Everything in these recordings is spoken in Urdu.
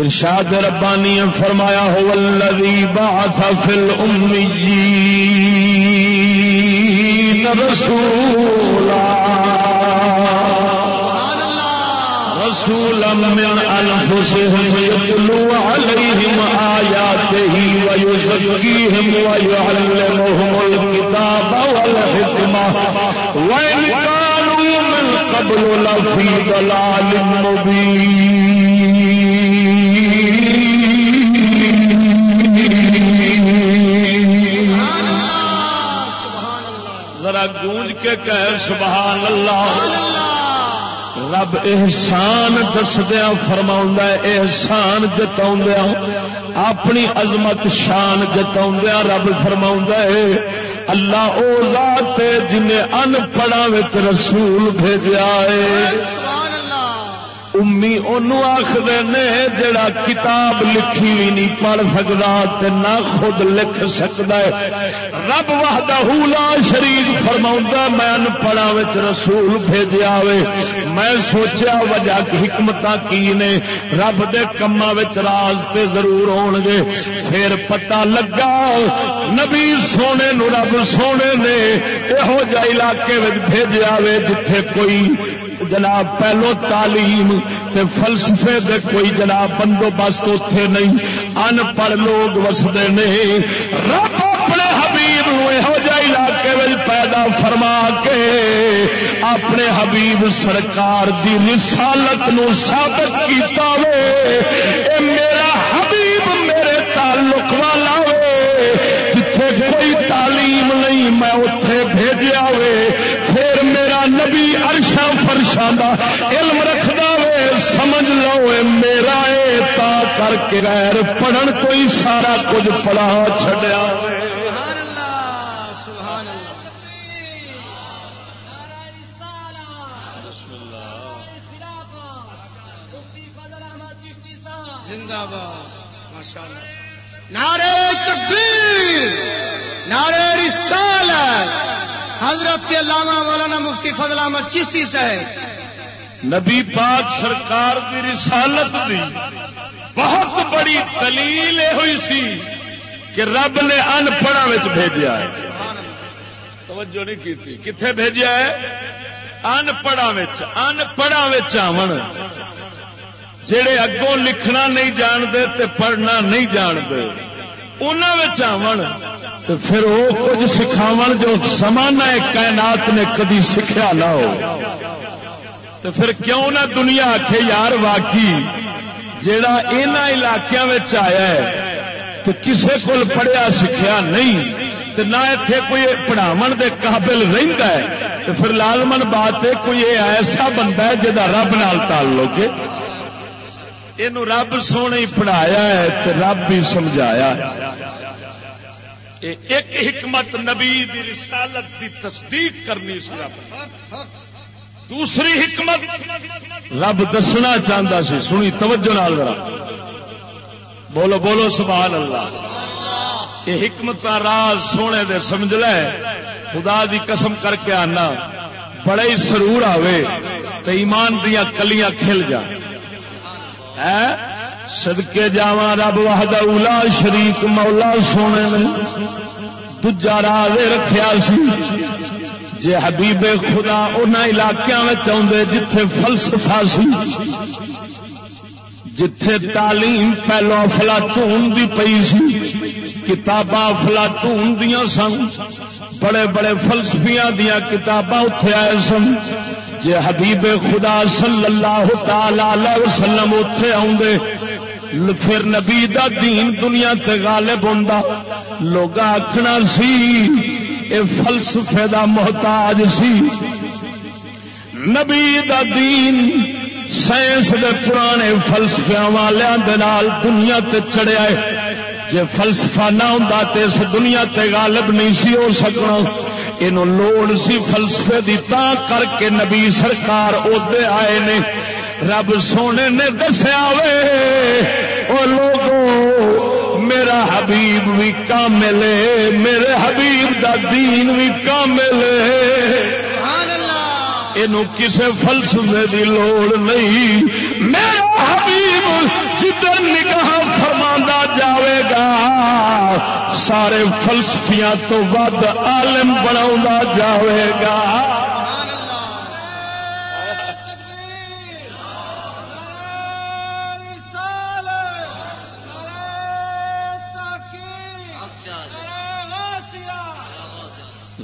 ارشاد ربانی فرمایا ہو الذی بعث فی الامیین رسولا. رسولا من انفسهم يتلو عليهم آياته ويزكيهم ويعلمهم الكتاب والحكمة وإن كانوا من قبل لفي ضلال مبين کے کہہ سبحان اللہ۔ رب احسان دسدیا فرما احسان جتا اپنی عظمت شان جتا رب فرما اللہ او ذات جنہیں ان پڑھا رسول بھیجا ہے۔ امی آخر نے جڑا کتاب لکھی بھی نہیں پڑھ سکتا نہ خود لکھ سکتا ہے۔ رب وحدہ لا شریف فرما میں ان پڑھا رسول بھیجا میں سوچیا وجہ حکمت کی نے، رب دے کما راز تے ضرور ہون گے۔ پھر پتہ لگا، نبی سونے نو رب سونے نے یہو جہ علاقے بھیجا جتھے کوئی جناب، پہلو تعلیم تے فلسفے دے کوئی جناب بندوبست اتے نہیں۔ ان پڑھ لوگ وسدے نہیں۔ رب اپنے حبیب یہو جہ علاقے میں پیدا فرما کے اپنے حبیب سرکار دی رسالت نو ثابت کیتا وے۔ اے میرا حبیب میرے تعلق والا وے۔ جتھے کوئی تعلیم نہیں میں اتے بھیجا وے پھر میرا نبی ارشا فرشا علم رکھدا وے سمجھ لو اے میرا اے تا کر کے غیر پڑھن تو ہی سارا کچھ پڑھا چھڈیا زندہ باد ماشاء اللہ نعرے تکبیر نعرے رسالت۔ حضرت کے علامہ مولانا مفتی فضل احمد چشتی صاحب۔ نبی پاک سرکار دی رسالت دی۔ بہت بڑی دلیل یہ ہوئی سی کہ رب نے ان پڑھا بھیجا ہے۔ توجہ نہیں کی کتنے بھیجا ہے؟ ان پڑھا ان پڑھا آمن جڑے اگوں لکھنا نہیں جانتے تے پڑھنا نہیں جانتے انہوں تو پھر وہ کچھ سکھاو جو سمانا کائنات نے کدی سیکھا نہ ہو۔ تو پھر کیوں نہ دنیا آخ یار واقعی جڑا ان علاقوں آیا ہے، تو کسے کو پڑھیا سیکھا نہیں، تو نہ اتے کوئی پڑھاو دے قابل رہتا ہے، تو پھر لالمن بات ہے، کوئی ایسا بندہ ہے جا رب نال تعلق ہے۔ یہ رب سونے ہی پڑھایا ہے، تو رب بھی سمجھایا ہے۔ ایک حکمت نبی رسالت دی تصدیق کرنی سی رب۔ دوسری حکمت رب دسنا چاہتا سی، سنی، توجہ نال ذرا۔ بولو بولو، سبحان اللہ۔ یہ حکمت راز سونے دے سمجھ لے۔ خدا دی قسم کر کے آنا۔ بڑے ہی سرور آوے تو ایمان دیا کلیاں کھل جا۔ سدکے جا رب وحد اولا شریف مولا سونے نے۔ دجا راہ رکھیا سی۔ جے حبیب خدا ان علاقوں میں چاہتے جتھے فلسفہ سی، جتھے تعلیم پہلو افلاطون دی پئی سی، کتاباں افلاطون دیا سن، بڑے بڑے فلسفیاں دیا کتاباں اتے آئے سن۔ جے حبیب خدا صلی اللہ تعالی وسلم اتے آدھے پھر نبی دا دین دنیا تے غالب ہوندا۔ لوگ آخنا سی اے فلسفے دا محتاج سی۔ نبی دا دین سائنس دے پرانے فلسفیا والوں دنیا تے چڑیا ہے۔ جے فلسفہ نہ ہوں تو اس دنیا تے غالب نہیں سی ہو سکنا۔ یہ لوڑ سی فلسفے دی تا کر کے نبی سرکار ادے آئے نے۔ رب سونے نے دسیا وے لوگوں میرا حبیب بھی کامل لے میرے حبیب دا دین بھی کامل کسے فلسفے دی لوڑ نہیں۔ میرا حبیب جدھر نگاہ فرما جاوے گا سارے فلسفیاں تو ود عالم بنا جاوے گا۔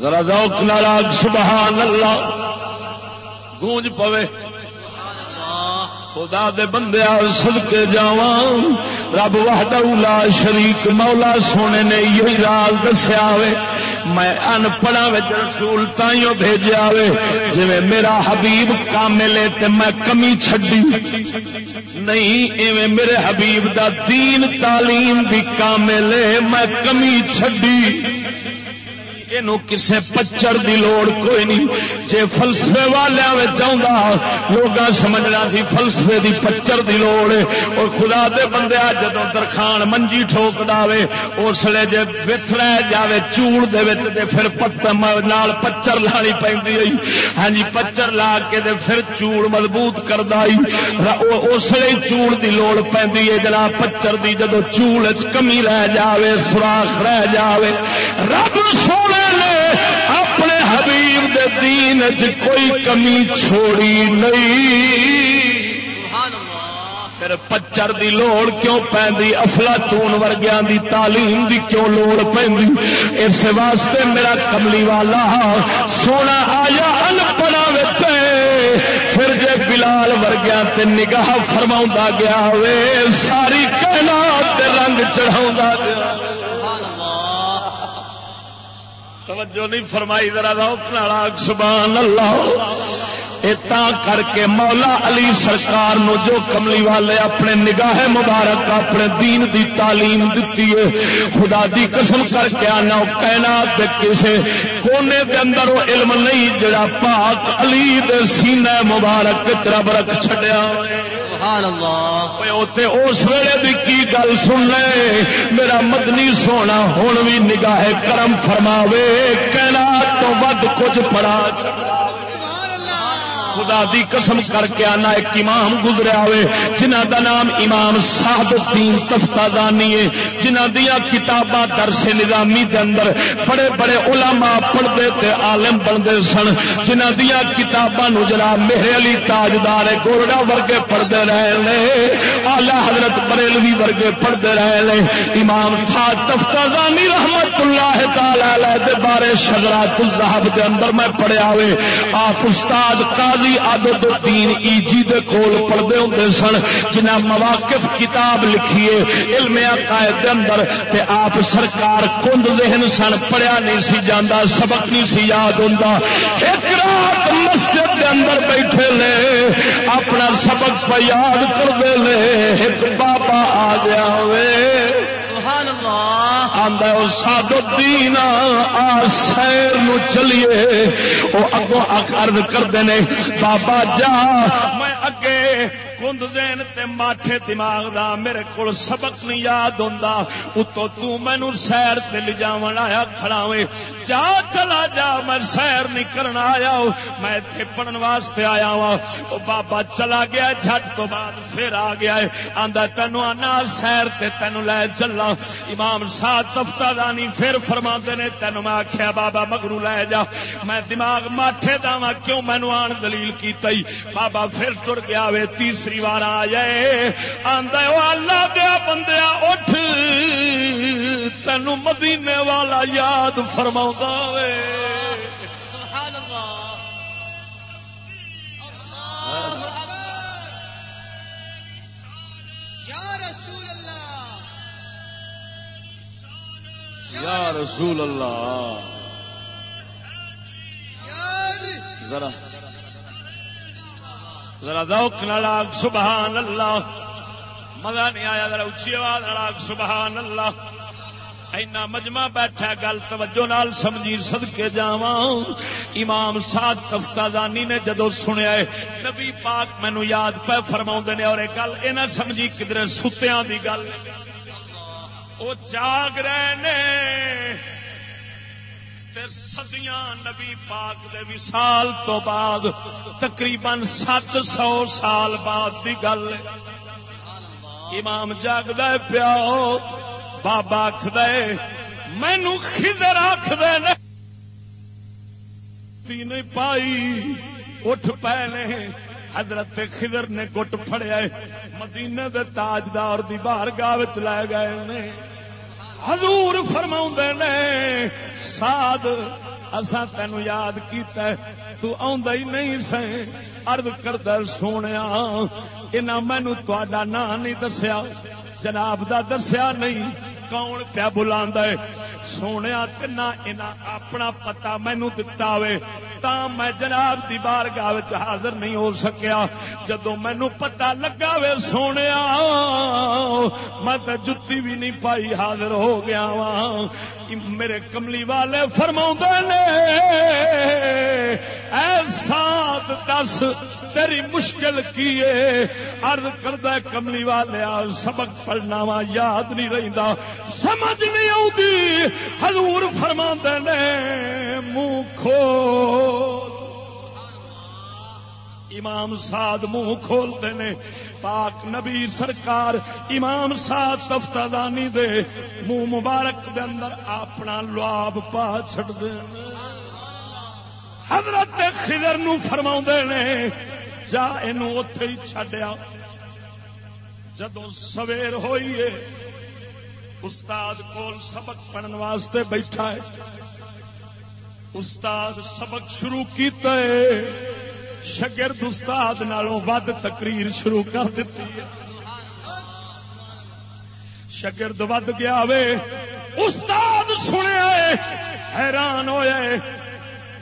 ذرا ذوق ناراگ سبحان اللہ۔ گونج پوے۔ خدا دے بندے سد کے رب وحدہ لا شریک، مولا سونے نے یہی راز دسیا میں ان پڑھا رسول تائیوں بھیجا وے۔ جی میرا حبیب کاملے تے میں کمی چھڈی۔ نہیں، ایویں میرے حبیب دا دین تعلیم بھی کاملے میں کمی چھڈی۔ یہ کسے پچر دی لوڑ کوئی نہیں۔ جے فلسفے والے چاہتا لوگ سمجھنا سی فلسفے دی پچر دی لوڑ۔ اور خدا دے بندے جدو درخان منجی ٹھوک دے اس لیے جی بت رہ جائے چوڑ دے دے پھر نال پچر لانی پی ہاں جی پچر لا کے دے پھر چوڑ مضبوط کردا اس چوڑ دی لوڑ پی جناب پچر دی جدو چوڑ کمی رہ جاوے، سوراخ رہ جاوے۔ رب سونے دین چ کوئی کمی چھوڑی نہیں۔ پھر پچر دی لوڑ کیوں پی افلاطون ورگیا دی تعلیم دی کیوں لوڑ پی اس واسطے میرا کملی والا سونا آیا ان پڑا پھر جے بلال ورگیا تے نگاہ فرما گیا وے ساری کہنا رنگ چڑھا گیا۔ توجہ نہیں فرمائی، ذرا روکنا سبحان اللہ۔ اتا کر کے مولا علی سرکار نو جو کملی والے اپنے نگاہ مبارک، اپنے دین دی تعلیم دیتی ہے، خدا دی قسم کر کے آنا کائنات دے کسے کونے دے اندر وہ علم نہیں، جڑا پاک علی دے سینہ مبارک رب رکھ چھڈیا۔ اس ویلے بھی کی گل سن لے میرا مدنی سونا ہوں بھی نگاہ کرم فرماوے کہنا تو ود کچھ پڑا خدا دی قسم کر کے آنا ایک امام گزریا ہوئے، جنہ دا نام امام صاحب الدین تفتازانی ہے، جنہ دیا کتاباں درس نظامی دے اندر بڑے بڑے علماء پڑھتے تے عالم بنتے سن، جنہ دیا کتاباں جناب میرے علی تاجدار گورڈا ورگے پڑھتے رہے لے آلہ حضرت بریلوی ورگے پڑھتے رہے لے امام صاحب تفتازانی رحمت اللہ تعالی دے بارے شجرات الذهب دے اندر میں پڑھیا ہوئے، آپ استاد قاضی قاضی عدد الدین ایجی دے کول پڑھدے ہوندے سن، جنہ مواقف کتاب لکھیے، علم عقائد دے اندر، تے آپ سرکار کند ذہن سن، پڑھیا نہیں سی جاندا، سبق نہیں سی یاد ہوندا۔ ایک رات مسجد دے اندر بیٹھے لے، اپنا سبق پہ یاد کر دے لے، ایک بابا آ گیا ہوئے وے سادو الدین آ سیر نو چلیے۔ وہ اگوں عرض کرتے ہیں بابا جا، میں اگے کند زین تے ماٹھے دماغ دا میرے کول سبق نہیں یاد ہوندا۔ اتو تو مینوں سیر تے لے جاون آیا، کھڑا وے جا، چلا جا، میں سیر نہیں کرنا آیا۔ میں ایتھے پڑھن واسطے آیا وا او بابا، چلا گیا، جھٹ تو بعد پھر آ گیا۔ ہے آندا، تینوں انا سیر تے تینوں لے چلا۔ امام صاحب تفتازانی پھر فرماندے نے، تینوں میں آکھیا، بابا، مگرو لے جا۔ میں دماغ ماٹھے دا ہاں، کیوں مینوں آن دلیل کیتا ہی بابا پھر ٹر گیا وے تیسری تیسری بار آ جائے آدھا اللہ دیا بندیا اٹھ تین مدینے والا یاد فرما یا رسول اللہ ذرا ذرا ذوق نالاگ سبحان اللہ۔ مزہ نہیں آیا، ذرا اچھی آواز نالاگ سبحان اللہ۔ اینا مجمع بیٹھا، گل توجہ نال سمجھی سد کے جاوا امام سات تفتازانی نے جدو سنیا ہے، نبی پاک مینو یاد پہ فرما نے، اور گل یہ نہ سمجھی کدھر ستیاں دی گل۔ وہ جاگ رہے نے۔ سدیاں نبی پاک دے وصال تو بعد تقریباً سات سو سال بعد دی گل امام جاگد پیا بابا آخد مینو خدر آخد نہیں پائی اٹھ پے نے، حضرت خضر نے گٹ فڑیا مدینے دے تاجدار دی باہر گاہ لے گئے نے۔ حضور فرما نے ساد اسا تین یاد کیتا ہے، تو آندا ہی نہیں سیں عرض کردا سونیا، انہاں مینوں تہاڈا نام نہیں دسیا۔ جناب دا دسیا نہیں، کون پیا بلا سونے نہ اپنا پتا مینو دتا تا میں جناب دی بارگاہ حاضر نہیں ہو سکیا۔ جدو مینو پتا لگا وے سونے میں جتی بھی نہیں پائی حاضر ہو گیا وا میرے کملی والے فرما نے سات دس، تیری مشکل کی ارد کردہ کملی والے سبق پڑھنا وا یاد نہیں رہتا سمجھ نہیں آتی فرما نے، منہ کھول امام ساد منہ کھولتے نے، پاک نبی سرکار امام ساد تفتہ دانی دے منہ مبارک دے اندر اپنا لواب پا چڑ دے حضرت خضر نو فرما نے، جا یہ اتے ہی چڈیا جدو سویر ہوئی ہے استاد کول سبق پڑھن واسطے بیٹھا ہے۔ استاد سبق شروع کیتا ہے۔ شگرد استاد نالوں ود تقریر شروع کر دیتی ہے۔ شگرد ود گیا وے۔ استاد سنیا حیران ہوئے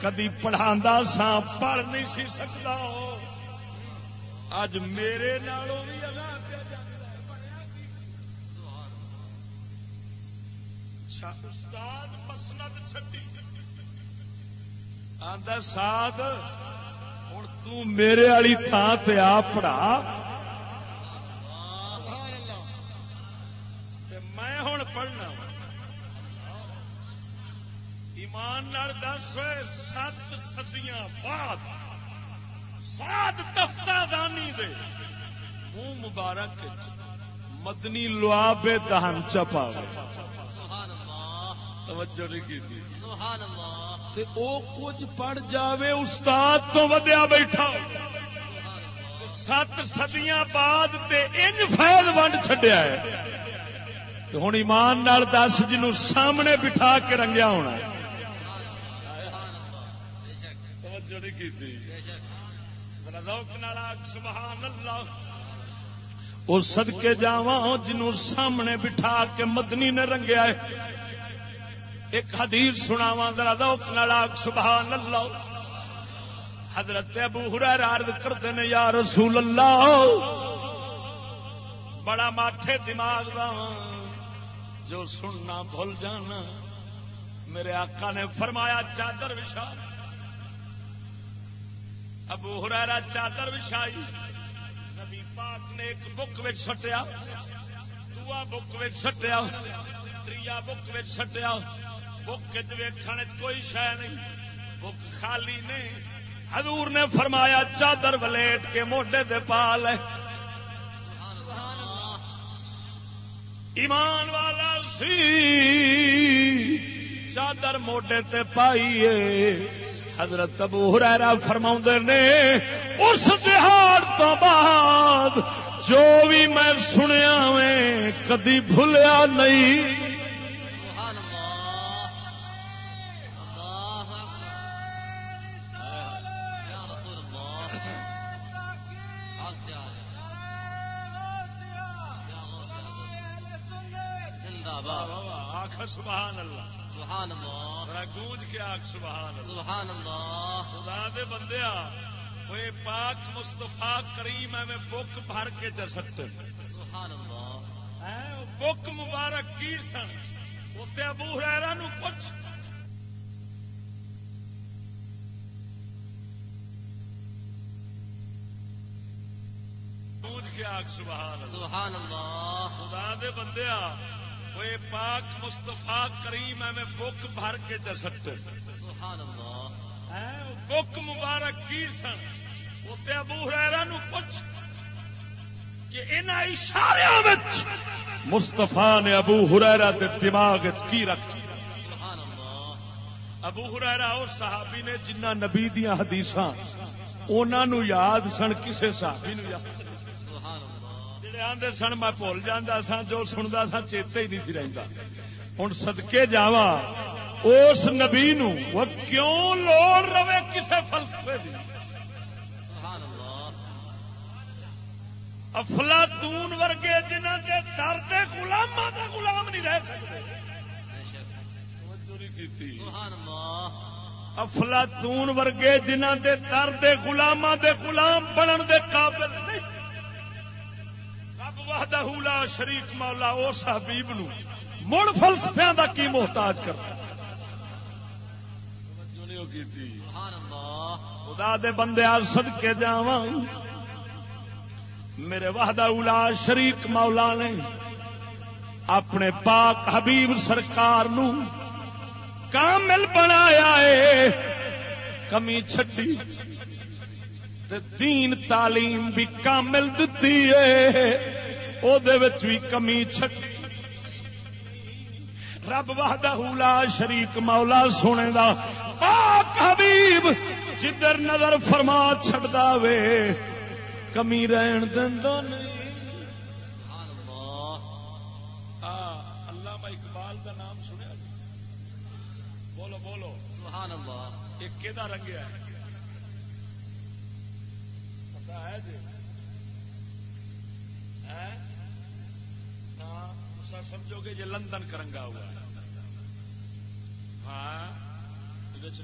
کدی پڑھا سا پڑھ نہیں سی سکتا اج میرے نالوں بھی اچھا، استاد آدھا ساد ہوں تیرے والی تھان پہ آ پڑھا۔ میں ہوں پڑھنا ایمان دس سات سدیاں بعد، سات تفتہ دانی دے۔ منہ مبارک مدنی لواب دہن چپا توجہ نہیں کی سبحان اللہ۔ تے او کچھ پڑھ جاوے استاد تو ودیا بیٹھا۔ سات سدیاں بعد تے انج فیض ونڈ چھڈیا ہے۔ تو ہوں ایمان نال دس جنوں سامنے بٹھا کے رنگیا ہونا سبحان اللہ وہ سدکے جاوا جنوں سامنے بٹھا کے مدنی نے رنگیا ہے۔ ایک حدیث سناوا ذرا ذوق نال سبحان اللہ حضرت ابو ہریر عرض کرتے ہیں یا رسول اللہ بڑا ماٹھے دماغ دا جو سننا بھول جانا۔ میرے آقا نے فرمایا، چادر وشا ابو ہریرا چادر وشائی نبی پاک نے ایک بک وچ سٹیا۔ دعا بک وچ سٹیا۔ تریا بک سٹیا۔ بک ویکھنے کوئی شہ نہیں۔ بک خالی نہیں۔ حضور نے فرمایا، چادر ولیٹ کے موڈے دے پال ایمان والا سی۔ چادر موڈے تے پائیے حضرت ابو ہریرا فرما نے، اس تہار تو بعد جو بھی میں سنیا میں کدی بھولیا نہیں۔ سبحان اللہ. سبحان اللہ. گونج کے آگ سبحان اللہ. سبحان اللہ. خدا دے بندیا وہ پاک مستفا کریم میں بک بھر کے چل سکتے سبحان اللہ. بک مبارک کی سن۔ اتنے ابو ہرا نو پوچھ۔ کے آگ سبحان اللہ۔ سبحان اللہ. خدا دے بندیا پاک مستفا کریم میں بک بھر کے سکتے بک مبارک کی سن؟ اتنے ابو نو پوچھ کہ ان اشارے مستفا نے ابو ہریرا کے دماغ کی رکھ؟ ابو ہرا اور صحابی نے جنہ نبی دیا حدیث انہوں یاد سن کسے صحابی نو یاد آدھے سن، میں بھول جانا سا جو سنتا سا چیتے ہی نہیں رہتا ہوں سدکے جاوا اس نبی نو، وہ کیوں لوڑ رہے کسے فلسفے دی؟ افلاطون ورگے جنہ کے درد غلاماں دا غلام نہیں رہ سکتے افلاطون ورگے جنہ دے درد غلاماں دے غلام بنن دے قابل نہیں۔ وحدہ لا شریک مولا اس حبیب نو۔ مڑ فلسفیاں دا کی محتاج کرتا خدا دے بندے آ سد کے جاواں۔ میرے وحدہ اولا شریک مولا نے اپنے پاک حبیب سرکار نو کامل بنایا ہے۔ کمی چھٹی دین تعلیم بھی کامل دتی ہے۔ او دے وچ بھی کمی چھٹی رب وحدہ لا شریک مولا سونے دا پاک حبیب جدر نظر فرما چھڑدا وے کمی رہن دیندا نہیں علامہ اقبال دا نام سنیا بولو بولو سبحان اللہ ایک کیدا رنگیا ہے پتہ ہے جی سمجھو گے یہ لندن کرنگا ہوا ہے۔ ہاں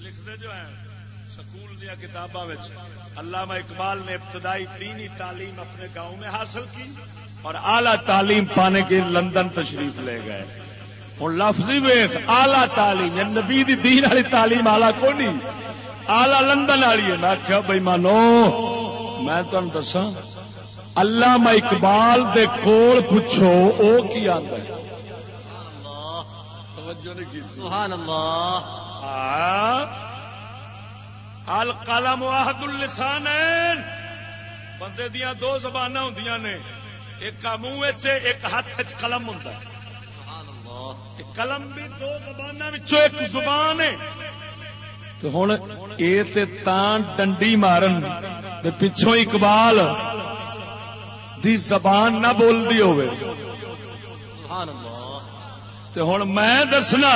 لکھتے جو ہیں، سکول دیا کتاباں علامہ اقبال نے ابتدائی دینی تعلیم اپنے گاؤں میں حاصل کی اور اعلی تعلیم پانے کے لندن تشریف لے گئے۔ ہوں لفظی ویخ آلہ تعلیم یعنی نبی دی دین والی تعلیم آلہ کو نہیں آلہ لندن والی ہے۔ میں کیا بھائی مانو، میں تمہیں دسا علامہ اقبال دے کول پوچھو، او کی سبحان اللہ. القلم واحد اللسان بندے دیا دو زبان ہوں نے. ایک منہ ایک ہاتھ قلم ہوں قلم بھی دو زبان ایک زبان ہے. تو ہوں یہ ڈنڈی مارن پچھوں اقبال دی زبان نہ بولتی ہوئے ہوں میں دسنا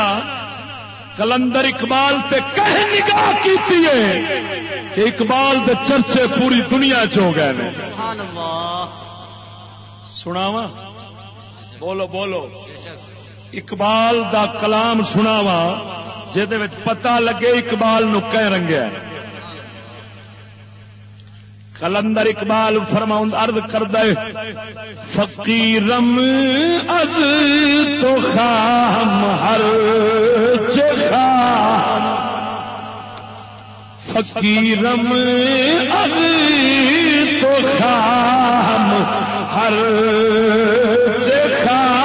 کلندر اقبال تے کہیں نگاہ کیتی ہے کہ اقبال دے چرچے پوری دنیا چ گئے سناوا بولو بولو۔ اقبال دا کلام سناوا جہد پتا لگے اقبال نو کہ رنگیا کلندر اقبال فرما ارد کر دے فقیرم از تو خام ہر خام فقیرم از تو خام ہر خام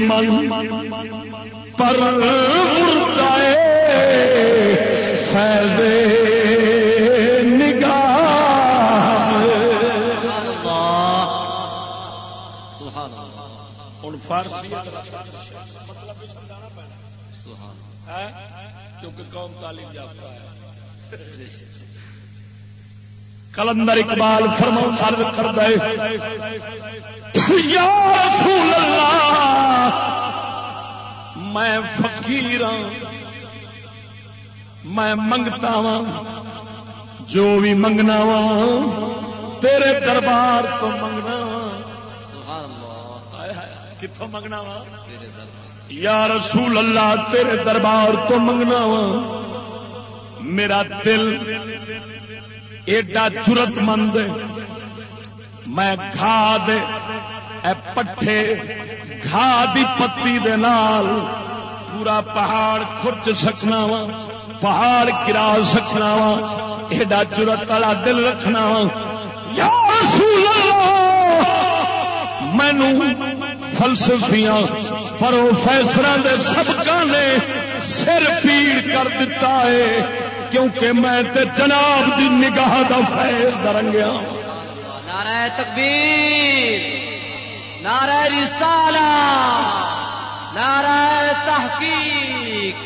من پر فیض کیونکہ قوم تعلیم یافتہ ہے۔ کلندر اقبال فرما فرض کر دے۔ یا رسول اللہ میں فقیر ہاں میں منگتا وا جو بھی منگنا وا تیرے دربار تو منگنا وا کتوں منگنا وا یا رسول اللہ تیرے دربار تو منگنا وا میرا دل ایڈا چرت مند میں گھا دے اے پٹھے گھا دی پتی دے نال پورا پہاڑ خرچ سکنا وا، پہاڑ گرا سکنا وا، ایڈا چرت والا دل رکھنا وا۔ یا رسول اللہ، مینو فلسفیاں پروفیسر دے سبقہ نے سر پیڑ کر دیتا ہے، کیونکہ میں تے جناب دی نگاہ دا فیض درنگیا نعرہ تکبیر۔ نعرہ رسالہ نعرہ تحقیق۔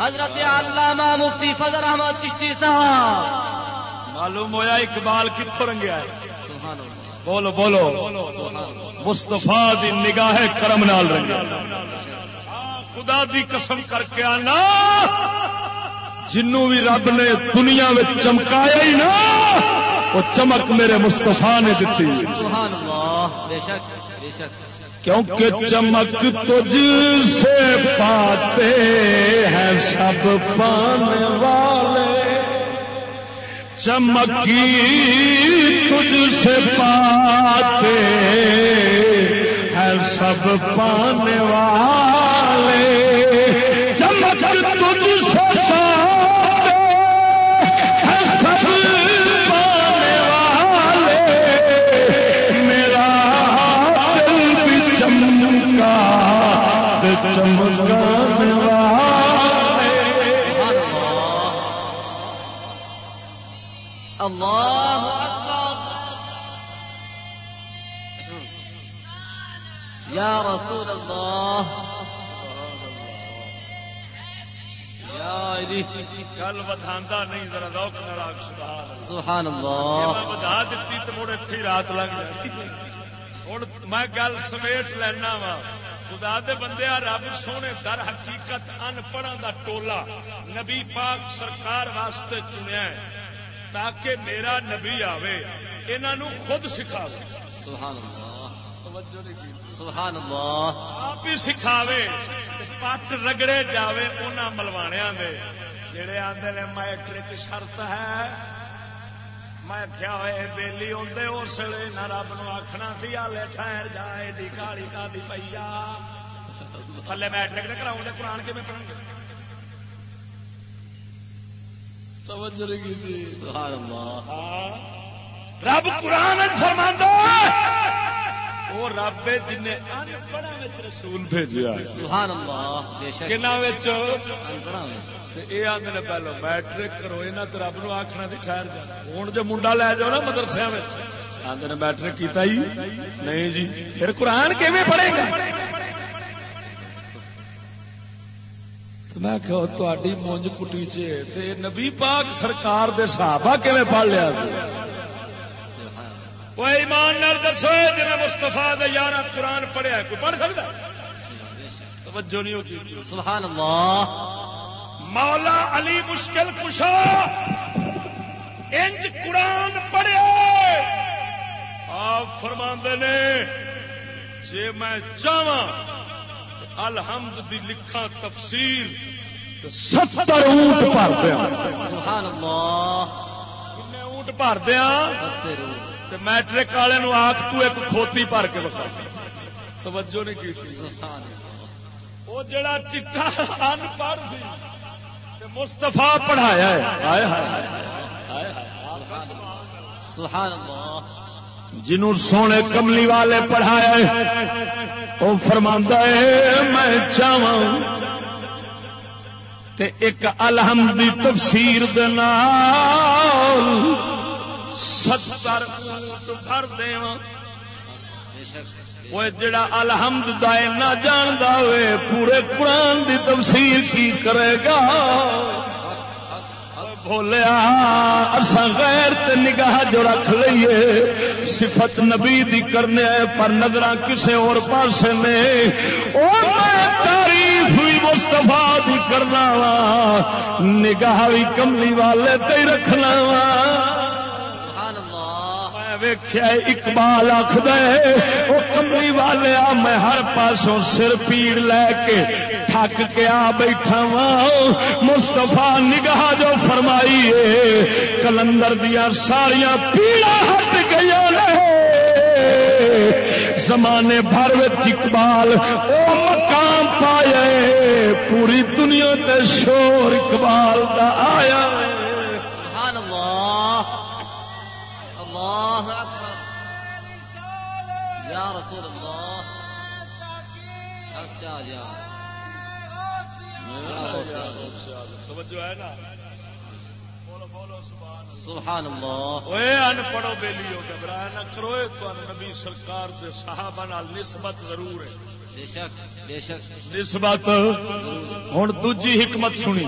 حضرت علامہ مفتی فضل احمد چشتی صاحب۔ معلوم ہویا اقبال کتوں رنگیا ہے بولو بولو۔ مستفا دی نگاہ کرم نال رنگیا خدا دی قسم کر کے آنا۔ جنوں بھی رب نے دنیا میں چمکایا ہی نا۔ وہ چمک میرے مستفا نے دیتی کیونکہ چمک تجھ سے پاتے ہیں سب پانے والے۔ چمکی تجھ سے پاتے ہیں سب پانے والے۔ گل بتا نہیں ذرا سبحان اللہ۔ میں بتا دیتی تو مڑ اتھی رات لگ جاتی۔ ہوں میں گل سمیٹ لینا وا۔ خدا دے بندے رب سونے در حقیقت ان پڑھا دا ٹولا نبی پاک سرکار واسطے چنیا ہے تاکہ میرا نبی آوے انہوں خود سکھا سبحان اللہ۔ سبحان اللہ۔ آپ ہی سکھاوے پٹ رگڑے جاوے انہوں ملوانیا دے۔ جڑے آتے نے میٹرک شرط ہے میں کیا ہوئے بےلی آدھے اس ویلے نہ رب نو آخنا سی ہالے ٹھہر جائے ایڈی کالی کالی پیا تھلے میٹرک نے کراؤ دے قرآن کے میں پڑھیں گے۔ توجہ نہیں کی تھی۔ سبحان اللہ رب قرآن وہ رب جن ان پڑھا رسول سبحان اللہ بے شک۔ کنا انپڑھاں میں یہ آدھے پہلو میٹرک کرو یہاں تو رب نو آخنا سی ٹھہر جا ہوں جو منڈا لے جاؤ نا مدرسے آدھے نے میٹرک کیتا ہی نہیں جی پھر قرآن کیویں پڑھے گا میں کہ تاری مونج کٹی چ نبی پاک سرکار دے صحابہ کیویں پڑھ لیا وہ ایمان نال دسو جنہیں مستفا یار قرآن پڑھیا کوئی پڑھ سکتا توجہ نہیں ہوتی سبحان اللہ مولا علی مشکل کشا۔ انج قرآن پڑھیا۔ آپ فرما نے جی میں چاہاں الحمد دی لکھا تفسیر ستر اونٹ بھر دیا۔ سبحان اللہ کنے اونٹ بھر دیا؟ تے میٹرک والے نو آخ تو ایک کھوتی بھر کے بسا۔ توجہ نہیں کی سبحان اللہ۔ وہ جڑا چٹا ان پڑھ سی۔ مستفا پڑھایا ہے۔ جنہوں سونے کملی والے پڑھایا ہے، وہ فرماندا ہے، میں چاہواں۔ تے ایک الحمدی تفسیر دے نال ستر اونٹ بھر دیواں۔ بے وہ جڑا الحمد دائے نہ جاندا ہوئے، پورے قرآن دی تفسیر کی کرے گا؟ بولیا اساں غیر تے نگاہ جو رکھ لئیے، صفت نبی دی کرنے پر نظراں کسے اور پاسے نے۔ او میں تعریف بھی مصطفیٰ دی کرنا وا، نگاہ بھی کملی والے تے رکھنا وا۔ ویخیا اقبال آخد وہ کملی والے میں ہر پاسوں سر پیڑ لے کے تھک کے آ بیٹھا وا مستفا نگاہ جو فرمائی ہے، کلندر دیا ساریا پیڑا ہٹ گئی زمانے بھر اقبال او مقام پائے پوری دنیا تے شور اقبال دا آیا سبحان اللہ اللہ اکبر یا رسول اللہ۔ اچھا توجہ ہے نا؟ سبحان اللہ۔ اوے ان پڑھو گھبرایا نہ کرو تو نبی سرکار دے صحابہ نال نسبت ضرور ہے۔ بے شک بے شک۔ نسبت ہن دوجی حکمت سنی۔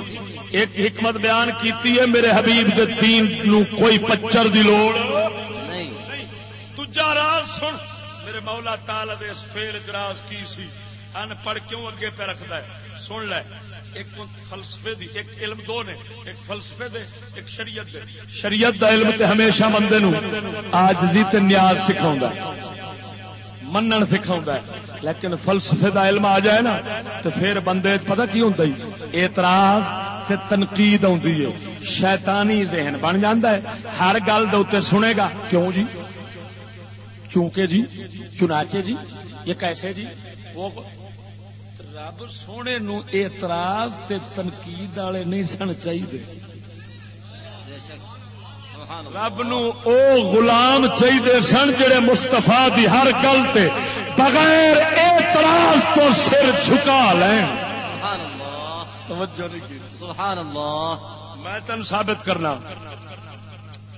ایک حکمت بیان کیتی ہے میرے حبیب دے دین نو کوئی پچر دی لوڑ۔ نہیں۔ دوجا راز سن۔ میرے مولا تعالی دے اس فیل جراز کی سی؟ ان پڑھ کیوں اگے پہ رکھدا ہے؟ سن لے، ایک فلسفے دی ایک علم دو نے، ایک فلسفے دے، ایک شریعت دے۔ شریعت دا علم تے ہمیشہ بندے نو عاجزی تے نیاز سکھاوندا ہے۔ منن سکھاوندا ہے۔ لیکن فلسفے دا علم آ جائے نا تو پھر بندے پتہ کی ہوندا ہے اعتراض تے تنقید آندی ہے۔ شیطانی ذہن بن جاندا ہے۔ ہر گل دے اوتے سنے گا۔ کیوں جی؟ چونکہ جی چنانچہ جی یہ کیسے جی؟ وہ رب سونے نو اعتراض تے تنقید والے نہیں سن چاہیے۔ بے شک سبحان اللہ رب نو او غلام چاہیے سن جڑے مستفا دی ہر گل تے بغیر اعتراض تو سر جھکا لین۔ سبحان اللہ توجہ نہیں کی۔ سبحان اللہ۔ میں تن ثابت کرنا۔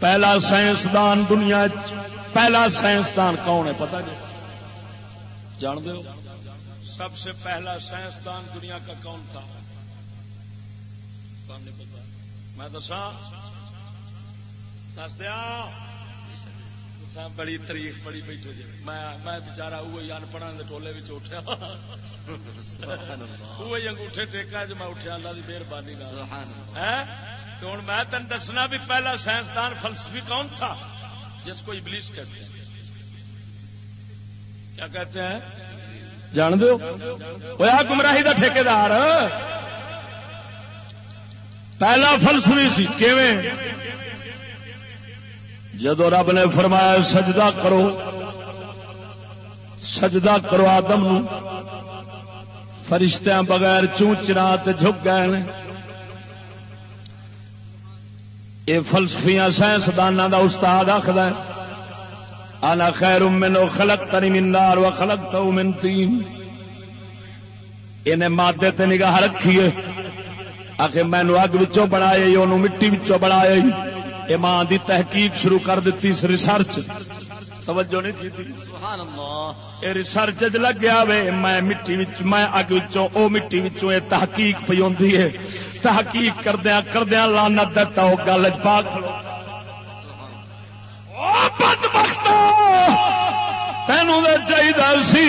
پہلا سائنسدان دنیا چ- پہلا سائنسدان کون ہے پتا جی؟ جان دو سب سے پہلا سائنسدان دنیا کا کون تھا؟ پتا میں دسا دس دیا۔ بڑی تاریخ بڑی بیٹھے جی۔ میں میں بچارا وہی ان پڑھا ٹولے اٹھیا۔ سبحان اللہ۔ وہی انگوٹھے ٹیکا جو میں اٹھیا اللہ کی مہربانی ہوں میں تین دسنا بھی پہلا سائنسدان فلسفی کون تھا؟ جس کو ابلیس کہتے ہیں۔ کیا کہتے ہیں؟ جان دو گمراہی کا ٹھیکار پہلا فلسفی سی، کیویں؟ جدو رب نے فرمایا، سجدہ کرو۔ سجدہ کرو آدم نو فرشتیاں بغیر چونچنا جھک گئے یہ فلسفیاں سائنسدانوں دا استاد آخد آنا خیر منو خلق تری من نار و خلق تو من تین. انہیں مادے تے نگاہ رکھیے۔ آخر مینو اگ وچوں بنایا انہوں مٹی وچوں بنایا یہ ماں دی تحقیق شروع کر دیتی اس ریسرچ۔ توجہ نہیں کی تھی؟ سبحان اللہ. یہ ریسرچ چ لگ گیا وے میں مٹی وچ میں اگ وچوں او مٹی وچوں یہ تحقیق پی ہوندی ہے تحقیق کردیا کردیا لانت دتا وہ گل چ پا کھلو۔ او بدبختو تینوں تے چاہیے سی۔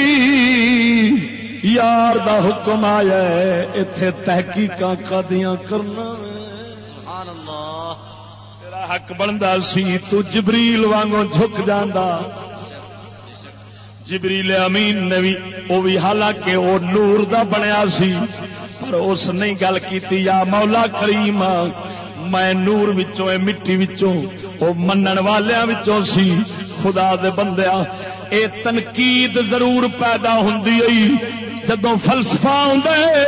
یار دا حکم آیا ہے اتے تحقیقاں کدیاں کرنا۔ حق بنتا سی، تو جبریل وانگوں جھک جاندا۔ بے شک جبریل امین نے بھی وہ بھی حالانکہ وہ نور دا بنیا سی، پر اس نہیں گل کیتی، یا مولا کریم، میں نور وچوں، اے مٹی وچوں، او منن والیاں وچوں سی۔ خدا دے بندیا اے تنقید ضرور پیدا ہوندی ائی۔ جدوں فلسفہ ہوندا ہے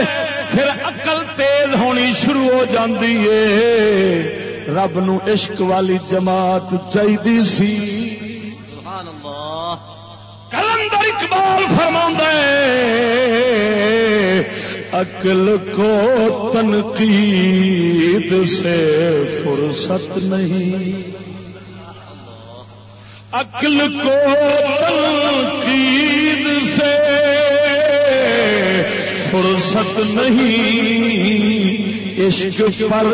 پھر عقل تیز ہونی شروع ہو جاندی ہے رب نو عشق والی جماعت چاہیے سی۔ سبحان اللہ۔ کلندر اقبال فرما عقل کو تنقید سے فرصت نہیں۔ عقل کو تنقید سے فرصت نہیں۔ عشق پر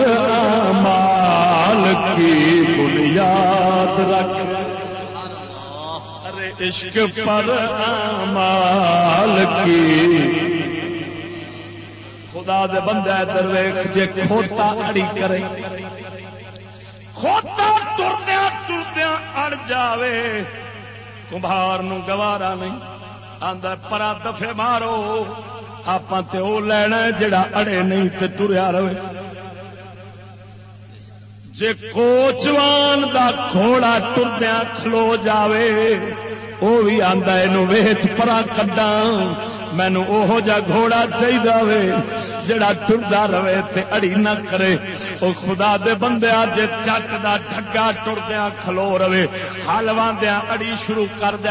مال کی بنیاد رکھ۔ عشق پر مال کی۔ خدا دے بندہ درویخ جے کھوتا اڑی کرے۔ کھوتا ٹردیا ٹردیا اڑ جاوے۔ کمبار نو گوارا نہیں آندا پرا دفے مارو۔ آپ تے او لینا جڑا اڑے نہیں تے تریا رہے۔ جے کوچوان دا گھوڑا ٹردیا کھلو جاوے وہ بھی آندا اینو ویچ پرا کڈا مینو اوہو جا گھوڑا چاہیے جڑا ٹردا رہے تے اڑی نہ کرے۔ او خدا دے بندے جے چٹ دا ٹھگا ٹردیا کھلو رہے ہل واندیا اڑی شروع کر دے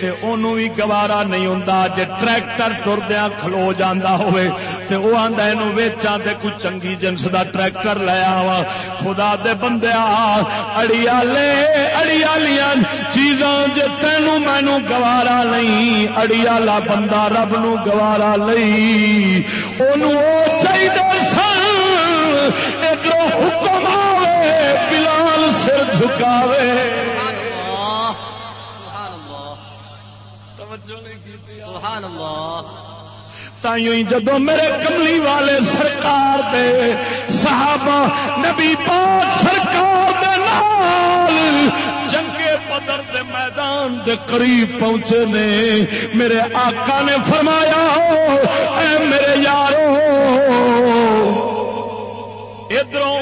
تے اونوں بھی گوارا نہیں ہوندا، جے ٹریکٹر ٹردیا کھلو جاندا ہوئے تے او آندا اینو ویچاں تے کوئی چنگی جنس دا ٹریکٹر لے آوا خدا دے بندے اڑی والے اڑی والیاں چیزاں جے تینوں مینوں گوارا نہیں، اڑی والا بندہ رب نو گوارا لئی، اونوں او چاہیے سن ایک حکم آوے، بلال سر جھکاوے۔ سبحان اللہ تائیوں جدو میرے کملی والے سرکار دے صحابہ، نبی پاک سرکار دے نال بدر دے میدان دے قریب پہنچے نے۔ میرے آقا نے فرمایا، اے میرے یارو، ادھروں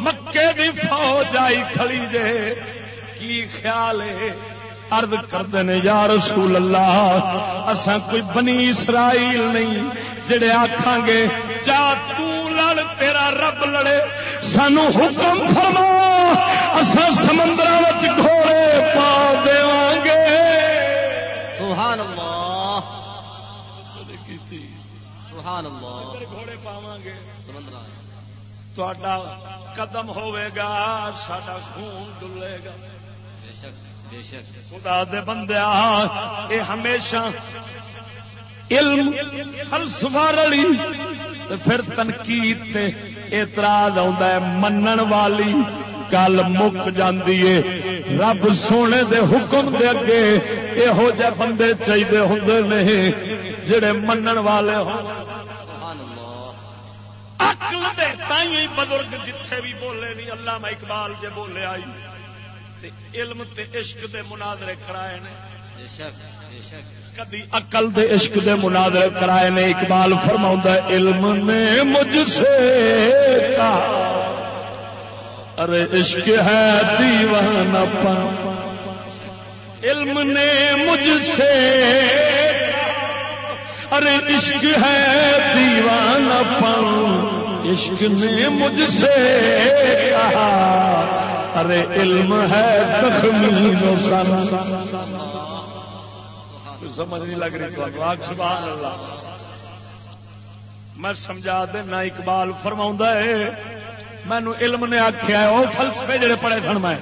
مکے دی فوج آئی کھڑی جے، کی خیال ہے؟ عرض کرتے ہیں یا رسول اللہ اساں کوئی بنی اسرائیل نہیں جڑے آکھاں گے جا تو لڑ تیرا رب لڑے سانو حکم فرما اساں سمندر وچ گھوڑے پا دیواں گے۔ سبحان اللہ۔ سبحان اللہ۔ گھوڑے پاواں گے؟ قدم ہوے گا ساڈا خون ڈلے گا۔ بے شک۔ خدا دے بندیا اے ہمیشہ علم فلسفہ رلی تے پھر تنقید تے اعتراض آندا ہے، منن والی گل مک جاندی ہے رب سونے دے حکم دے اگے یہو جہ بندے چاہیے ہوندے نے، جڑے منن والے ہوں۔ سبحان عقل دے تائیں بزرگ جتھے بھی بولے نہیں علامہ اقبال جے بولے آئی۔ تے علم تے عشق دے مناظرے کرائے نے۔ بے شک بے شک۔ کدی عقل دے عشق دے مناظرے کرائے نے۔ اقبال فرماؤں علم نے مجھ سے کہا ارے عشق ہے دیوانہ پن۔ علم نے مجھ سے ارے عشق ہے دیوانہ پن۔ عشق نے مجھ سے کہا ارے علم ہے، تخمین و سن سمجھ نہیں لگ رہی تو آگ، سبحان اللہ۔ میں سمجھا دینا، اقبال فرما ہے مینو علم نے آخیا وہ فلسفے جڑے پڑے سن میں۔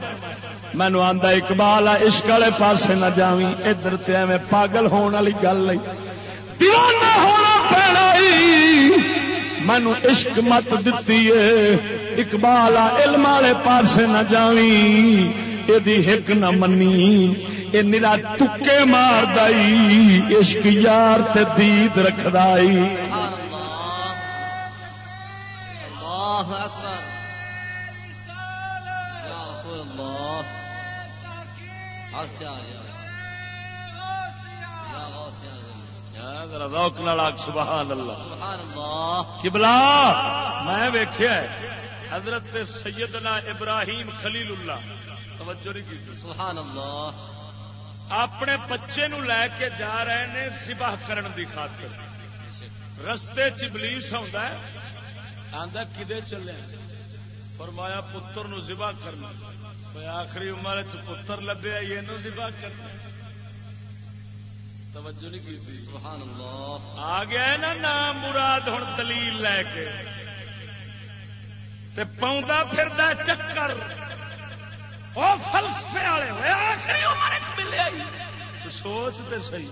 مینو آتا اقبال، آ، عشق والے پاسے نہ جاوی ادھر تے ایویں پاگل ہونے والی گل نہیں۔ دیوانہ ہونا پینا مینو عشق مت دتی ہے اقبال علم والے پاسے نہ جاوی یہ ہک نہ منی۔ یہ نرا تکے مار دائی۔ عشق یار تے دید نال سبحان اللہ۔ سبحان اللہ۔ کبلا میں ویخیا حضرت سیدنا ابراہیم خلیل اللہ۔ توجہ نہیں کی۔ سبحان اللہ۔ اپنے بچے نو لے کے جا رہے نے سباہ کرن دی خاطر۔ رستے چبلیس آتا ہے۔ آندا کدے چلے؟ فرمایا پتر نو ذبح کرنا۔ آخری عمر پتر لبیا یہ نو ذبح کرنا۔ توجہ نہیں کی۔ سبحان اللہ۔ آ گیا نا نام مراد ہوں دلیل لے کے۔ تے پاؤں پھردا چکر۔ وہ فلسفے والے ہوئے آخری عمر چ ملے آئی۔ سوچ تے صحیح۔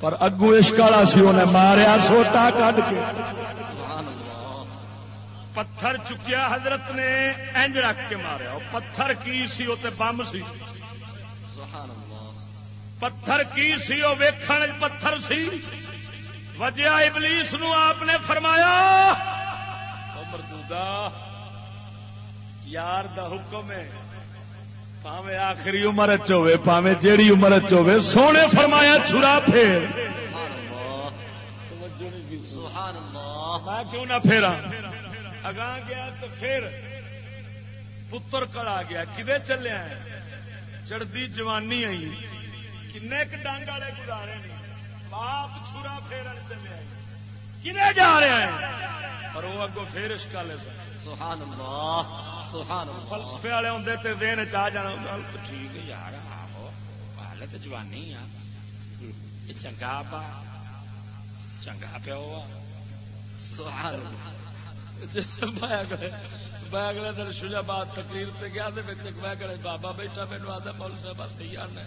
پر اگو عشق والا سی انہیں ماریا سوٹا کٹ کے۔ سبحان اللہ پتھر چکیا حضرت نے انج رکھ کے ماریا۔ پتھر کی سی؟ وہ بم سی۔ سبحان اللہ پتھر کی سی؟ وہ ویکھن پتھر سی۔ وجہ ابلیس نو آپ نے فرمایا او مردودا یار دا حکم ہے۔ پاوے آخری عمر چ ہوے پاوے جیڑی عمر چ ہوے سونے فرمایا چھڑا پھیر۔ میں کیوں نہ پھیرا اگاں گیا تو پھر پتر کڑ آ گیا۔ کدے چلیا ہے؟ چڑھتی جوانی آئی۔ کن ڈانگ والے گزارے آپ چھرا پھیرن چلے کنے جا رہے ہیں اور وہ اگو پھر اس کالے سے سبحان اللہ سبحان اللہ فلسفے والے ہوں تے دین چاہ جانا۔ گل ٹھیک ہے یار آہو۔ حالت جوانی آ۔ یہ چنگا با چنگا پیو آ۔ سبحان اللہ میں اگلے دن شجاباد تقریر سے گیا تو میں بابا بیٹھا مینو آتا مول صاحب تیار نے۔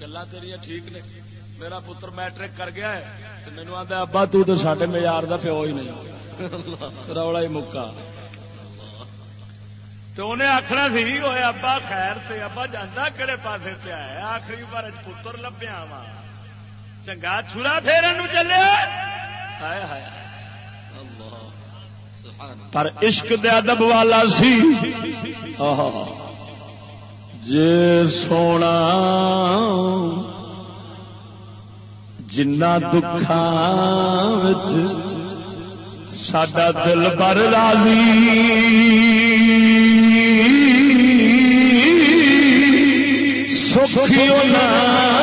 گلا تیریا ٹھیک نے۔ میرا پتر میٹرک کر گیا ہے تو مینو آتا ابا تو تو ساڈے معیار دا پیو ہی نہیں۔ رولا ہی مکا۔ تو انہیں آخنا سی وہ ابا خیر سے ابا جانا کہڑے پاسے پہ آیا آخری بار پتر لبیا وا چنگا چھرا پھیرن چلے۔ ہائے ہائے پر عشق دے ادب والا سی۔ جے سونا جنا دکھا ساڈا دل بر راضی سکھیوں تو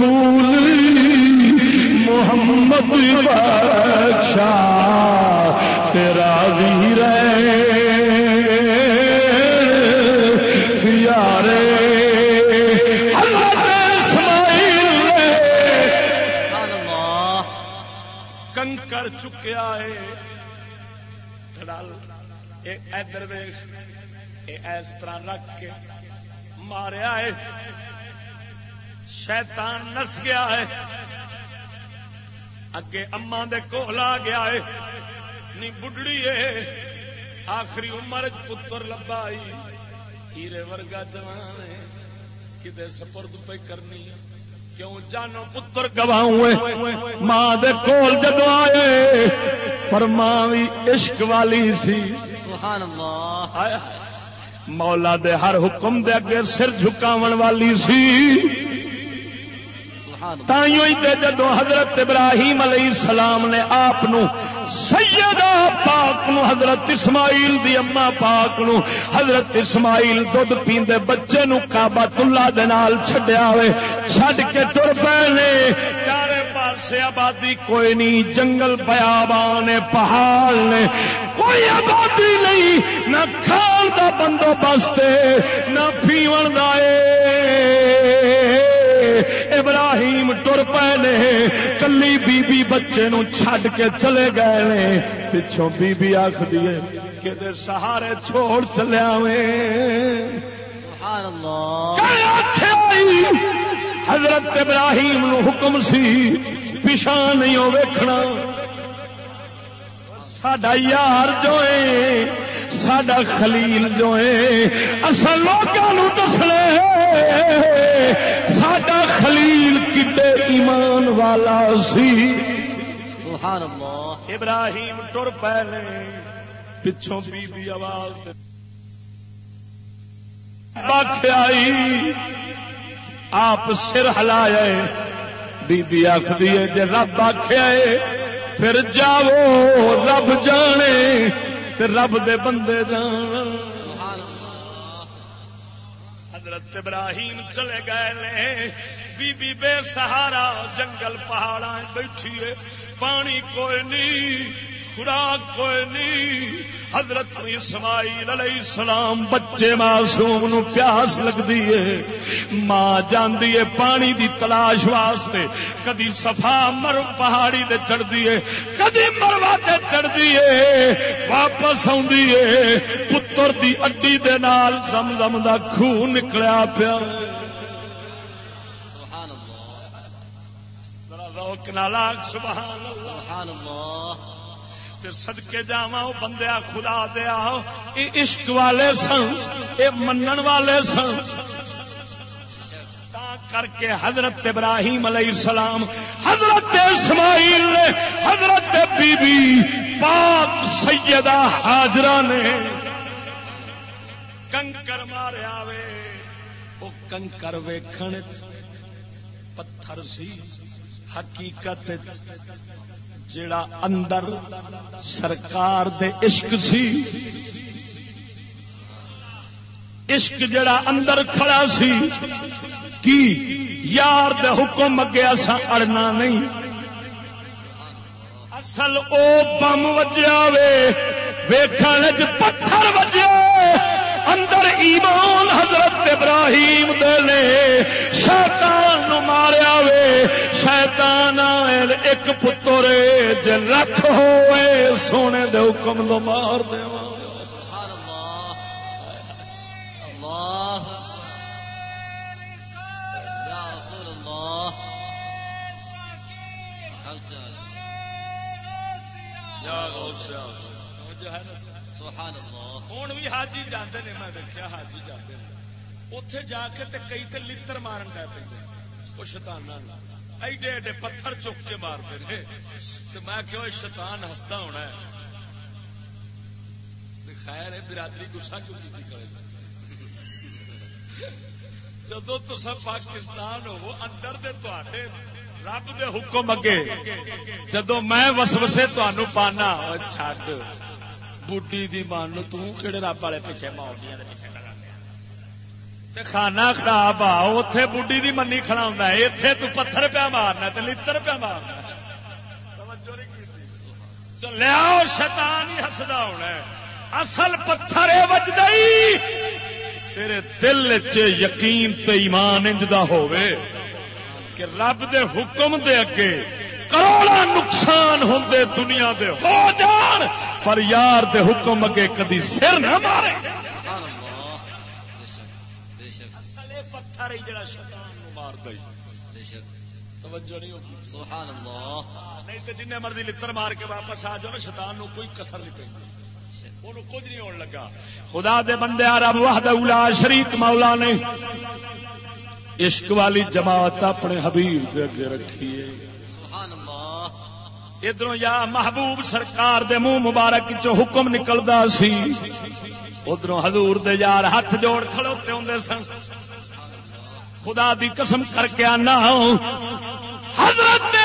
دکھ قبول محمد بادشاہ، تیرا راضی رہے کنکر چکیا ہے۔ ادھر دیکھ اے اس طرح رکھ کے ماریا ہے۔ شیطان نس گیا ہے۔ اگے اما دے کول آ گیا ہے۔ نی ہے۔ آخری عمر پتر لبا آئی ہیرے ورگا جوان ہے۔ کدے سپرد پہ کرنی کیوں جانو پتر گواؤں ماں دے کول جدو آئے پر ماں بھی عشق والی سی۔ سبحان اللہ۔ مولا دے ہر حکم دے اگے سر جھکاون والی سی۔ تائیوں تے جدو حضرت ابراہیم علیہ السلام نے آپ سیدہ پاک نو حضرت اسماعیل دی اما پاک نو حضرت اسماعیل دودھ پیندے بچے نو کعبۃ اللہ دے نال چھڈیا ہوئے، چھڈ کے ٹر پے نے چارے پاسے آبادی کوئی نہیں، جنگل بیابان نے پہاڑ نے۔ کوئی آبادی نہیں، نہ کھان دا بندوبست نہ پیون دا اے ابراہیم ٹر پے نے کلی بی بی بچے نو چھڈ کے چلے گئے نے پچھوں بی بی آخ دیے کہ سہارے چھوڑ چلیا حضرت ابراہیم نو حکم سی پچھا نہیں ہو ویکھنا ساڈا یار جو ہے ساڈا خلیل جو ہے اصل لوگوں دسنے ساڈا خلیل کڈے ایمان والا سی۔ سبحان اللہ، ابراہیم ٹر پے پچھوں بی بی آواز آئی۔ آپ سر ہلایا بی بی آخری ہے جی رب آخیا پھر جاؤ، رب جانے تے رب دے بندے جان۔ حضرت ابراہیم چلے گئے نے۔ بی بی بے سہارا، جنگل پہاڑا بیٹھیے پانی کوئی نہیں۔ خوراک کوئی نہیں۔ حضرت اسماعیل علیہ السلام بچے معصوم نو پیاس لگدی ہے۔ ماں جاندی ہے پانی دی تلاش واسطے۔ کدی صفا مر پہاڑی تے چڑھدی ہے، کدی مروا تے چڑھدی ہے۔ واپس آندی ہے۔ پتر دی اڈی دے نال زمزم دا خون نکلیا پیا۔ سبحان اللہ۔ ذرا روک نالاک سبحان اللہ۔ سبحان اللہ۔ تے صدقے جاواں، او بندیا خدا دیا اے عشق والے سن، اے منن والے سن۔ کر کے حضرت ابراہیم علیہ السلام، حضرت اسماعیل نے، حضرت بی بی پاک سیدہ حاجرہ نے کنکر ماریا وے او کنکر ویکھن پتھر سی، حقیقت جڑا اندر سرکار دے عشق سی، عشق جڑا اندر کھڑا سی، کی یار دے حکم اگے اسا اڑنا نہیں۔ اصل او بم وجیا وے، ویکھن چ پتھر وجیا اندر ایمان حضرت ابراہیم دے نے شیطان نو ماریا وے۔ شیطان ایک پتر جے لکھ ہوئے سونے دے حکم دو مار دے سبحان اللہ۔ اللہ۔ ہوں بھی حاجی جانے نے، میں دیکھا حاجی جانے اتے جا کے تے کئی تے لتر مارن پہ پہ وہ شتانا ایڈے ایڈے پتھر چک کے مارتے ہیں تو میں کہ شیطان ہستا ہونا ہے۔ خیر ہے برادری گسا کیوں کی کرے جدو تو سب پاکستان ہو، اندر دے تے رب دے حکم اگے۔ جدو میں وسوسے تمہوں پانا چھڈ۔ بڈی دی مان تہے رب والے پیچھے ماؤدیا پیچھے تے کھانا خراب آ اتے بڈی دی منی کھڑا اتے تو پتھر پیا مارنا تے لتر پیا مارنا چلیا شیطان ہی ہسدا ہونا اصل پتھر وجد تیرے دل چ یقین تے ایمان انجدا ہوے کہ رب دے حکم دے اگے کروڑا نقصان ہوندے دنیا دے ہو جان! پر یار دے حکم اگے کدی سر نہ مارے۔ جن مرضی لتر مار کے واپس آ جاؤ شیطان نو کوئی کسر نہیں کچھ نہیں ہونے لگا۔ خدا دے بندے رب وحد اولا شریک مولا نے۔ عشق والی جماعت اپنے حبیب دے اگے رکھی ہے۔ سبحان اللہ ادھر یا محبوب سرکار دے منہ مبارک چو حکم نکلدا سی ادھر حضور دے یار ہاتھ جوڑ کھڑوتے ہوں سن۔ خدا دی قسم کر کے آنا۔ حضرت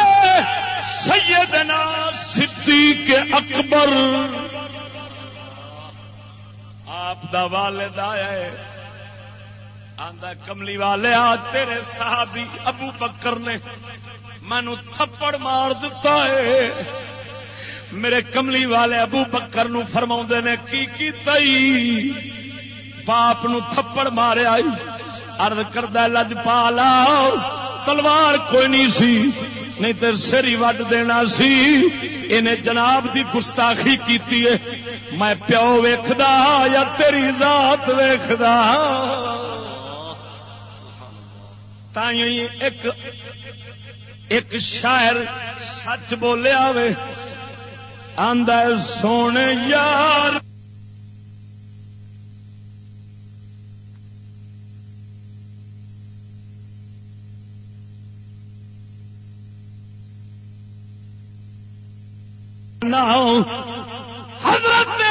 سیدنا صدیق اکبر۔ آپ دا والد آیا ہے۔ آندا کملی والے آ تیرے صحابی ابو بکر نے مینو تھپڑ مار دتا ہے۔ میرے کملی والے ابو بکر نو فرما نے، کی کی تئی باپ نو تھپڑ مارے آئی ارد کردہ لج پالا تلوار کوئی نہیں سی، نہیں تو سر ہی وڈ دینا سی۔ انہیں جناب دی گستاخی کیتی ہے۔ میں پیو ویکھدا یا تیری ذات ویکھدا؟ تائیں ایک ایک شاعر سچ بولیا وے، آندا سونے یار۔ حضرت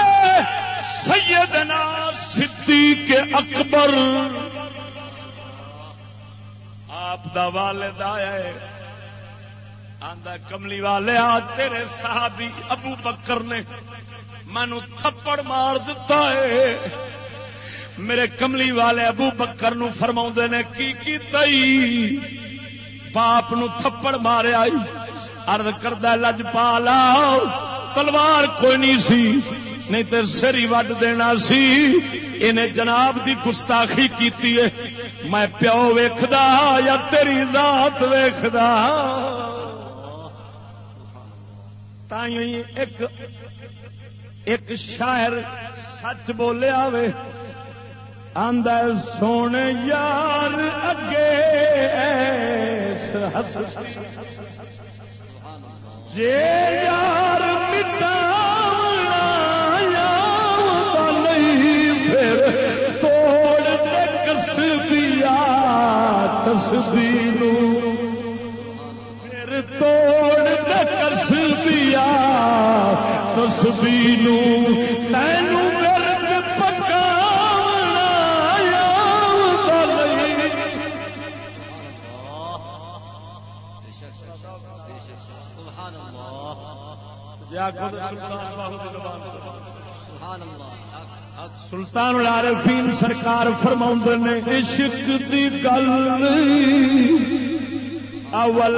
سیدنا صدیق اکبر۔ آپ دا والد آیا ہے۔ آندا کملی والے آ، تیرے صحابی ابو بکر نے مینو تھپڑ مار دتا ہے۔ میرے کملی والے ابو بکر نو فرما نے، کی کی باپ نو تھپڑ مارے آئی ارد کردہ لج پالا، تلوار کوئی نہیں سی، نہیں تو سر ہی وڈ دینا سی۔ انہیں جناب دی گستاخی کیتی ہے۔ میں پیو ویکھدا یا تیری ذات ویکھدا؟ تھی ایک ایک شاعر سچ بولیا وے آدھا سونے یار اگے جے یار پھر توڑ کے کس دیا کس زبان سے سبحان اللہ حق حق سلطان العارفین سرکار فرما نے، عشق دی گل، اول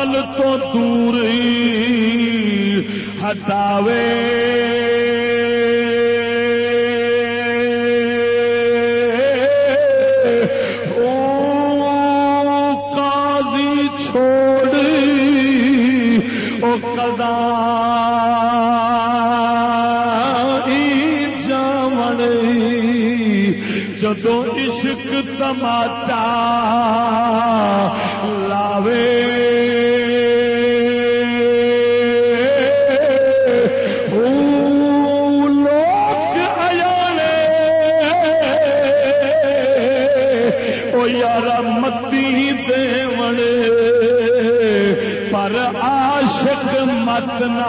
اقل تو دور ہٹاوے۔ او قاضی چھوڑی او قضا جدو عشق تماچا عاشق مت نہ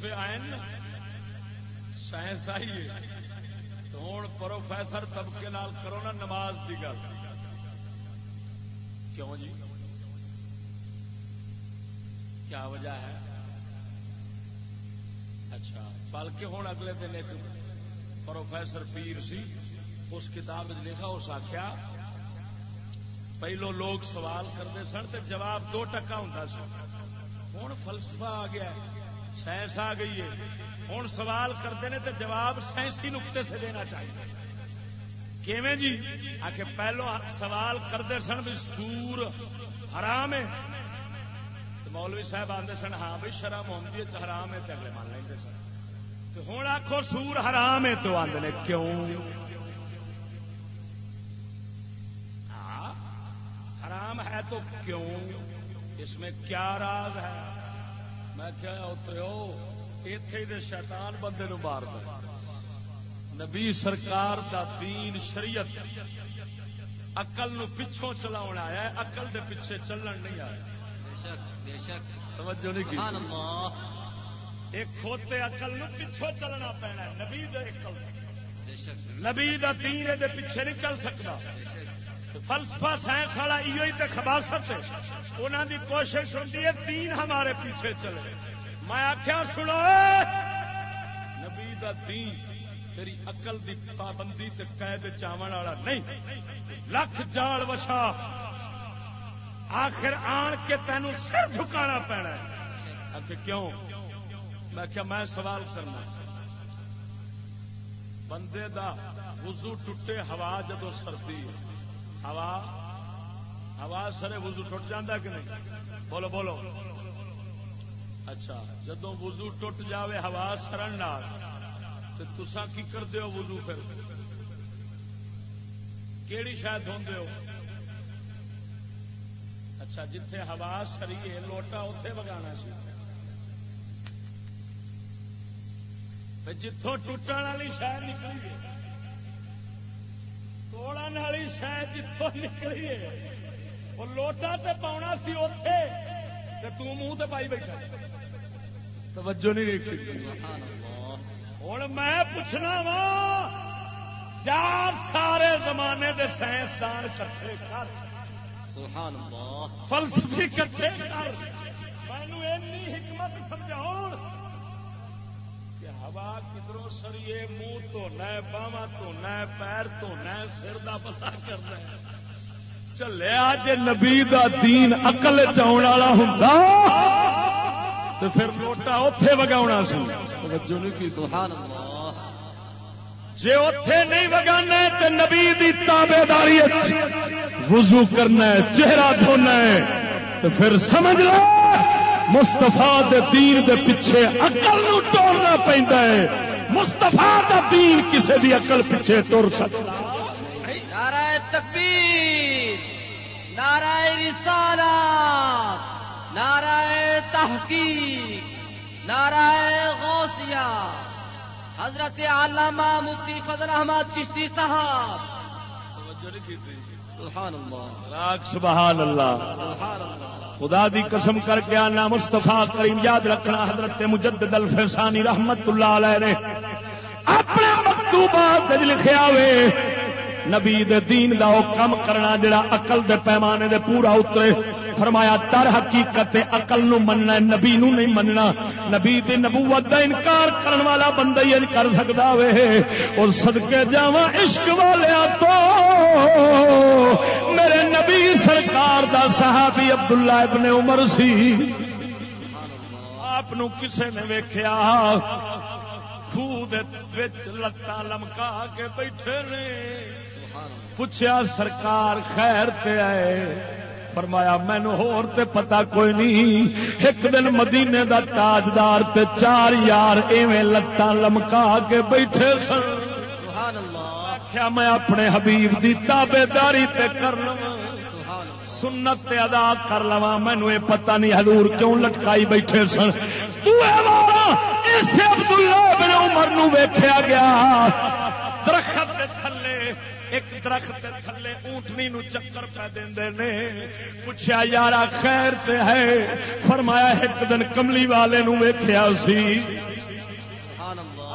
فلسفے آئے نا سائنس آئی ہے۔ تو ہوں پروفیسر طبقے نال کرو نا نماز کی گل۔ کیوں جی؟ کیا وجہ ہے؟ اچھا بلکہ ہوں اگلے دن ایک پروفیسر پیر سی، اس کتاب لکھا، اس آخیا پہلو لوگ سوال کرتے سن تو جواب دو ٹکا ہوں سن ہوں فلسفہ آ گیا ہے۔ سائنس آ گئی ہے۔ ہوں سوال کرتے ہیں تو جواب سائنسی نقطے سے دینا چاہیے۔ کیویں جی؟ آ کے پہلو سوال کرتے سن بھی سور حرام ہے۔ مولوی صاحب آتے سن ہاں بھائی شرم آتی ہے حرام ہے تو اگلے مان لیں سن۔ تو ہوں آخو سور حرام ہے تو آدھے کیوں؟ ہاں حرام ہے تو کیوں؟ اس میں کیا راز ہے؟ میں کیا اترو اتے دے شیطان بندے نو مار دے۔ نبی سرکار دا دین شریعت اقل نو پچھوں چلاؤن آیا ہے اقل دے پیچھے چلن نہیں آیا۔ بے شک بے شک توجہ نہیں سبحان کی اللہ۔ ایک کھوتے اقل نو پچھوں چلنا پینا ہے نبی دے نبی دا دین دے پیچھے نہیں چل سکتا۔ فلسفہ سائنس والا ایو ہی تے خباست ہے۔ انہوں دی کوشش ہوتی ہے دین ہمارے پیچھے چلے۔ میں آخیا سنو۔ نبی دا دین تیری عقل دی پابندی تے قید چاون والا نہیں۔ لکھ جال وشا آخر آن کے تینوں سر جھکانا پینا ہے۔ آخر کیوں؟ میں کیا میں سوال کرنا۔ بندے دا وضو ٹوٹے، ہوا جدو سردی ہے۔ ہوا؟ ہوا سرے وضو ٹوٹ جاندہ کہ نہیں؟ بولو بولو۔ اچھا جدو وضو ٹوٹ جاوے ہوا سرن نال، تے تساں کی کرتے ہو وضو پھر؟ کیڑی شاید دھوندے ہو؟ اچھا جتھے ہوا سری ہے، لوٹا اتے وگانا سی۔ جتوں ٹوٹن والی شاید نکلی توڑن والی شاید جتوں نکلی ہے وہ لوٹا تے پاؤنا سی اتے تو منہ تے پائی بیٹھا توجہ نہیں دیکھی ہوں میں پوچھنا وا چار سارے زمانے دے سائنسدان کٹھے کر سبحان اللہ فلسفی کٹھے کر مینو اینی حکمت سمجھاؤ کدھروں منہ تو تو نہ پیر تو نہ سر دا بسا کرنا چلیا جے نبی دا دین اقل چاؤن والا ہوندا۔ تو پھر لوٹا اوتھے وگاونا سی جے اوتھے نہیں وگانا تے نبی دی تابعداری وضو کرنا ہے چہرہ دھونا ہے۔ تو پھر سمجھ لو مستفا دے دین دے پیچھے اقل نو ٹورنا پیندا ہے۔ مستفا دا دین کسے دی اقل پیچھے ٹر سکتا۔ نعرہ تکبیر نعرہ رسالات نعرہ تحقیق نعرہ غوثیہ۔ حضرت علامہ مفتی فضل احمد چشتی صاحب۔ سبحان اللہ۔ راک سبحان اللہ۔ سبحان اللہ۔ خدا دی قسم کر کے آنا مستفا کریم یاد رکھنا حضرت مجدد الفسانی رحمت اللہ علیہ نے اپنے مکتوبات لکھیا وے نبی دے دین دا او کم کرنا جڑا عقل دے پیمانے دے پورا اترے۔ فرمایا در حقیقت عقل نو مننا نبی نو نہیں مننا۔ نبی دی نبوت دا انکار کرن والا بندہ ہی کر سکدا وے۔ اور صدقے جاواں عشق والیا تو صحابی عبداللہ ابن عمر سی۔ آپ کسے نے ویکھیا؟ خوہ لتاں لمکا کے بیٹھے نے۔ پوچھا سرکار خیر تے آئے۔ فرمایا مینو ہور تے پتا کوئی نہیں۔ ایک دن مدینے دا تاجدار تے چار یار ایویں لتاں لمکا کے بیٹھے سن۔ آخیا میں اپنے حبیب دی تابے داری تے کر اللہ سنت تے ادا کر لواں مینو یہ پتہ نہیں حضور کیوں لٹکائی بیٹھے سن۔ تو اسے عبداللہ بن عمر نو ویکھیا گیا۔ درخت دے تھلے، ایک درخت دے تھلے اونٹنی نو چکر پہ دیندے نے۔ پوچھا یارا، خیر تے ہے۔ فرمایا، ایک دن کملی والے نو ویکھیا سی۔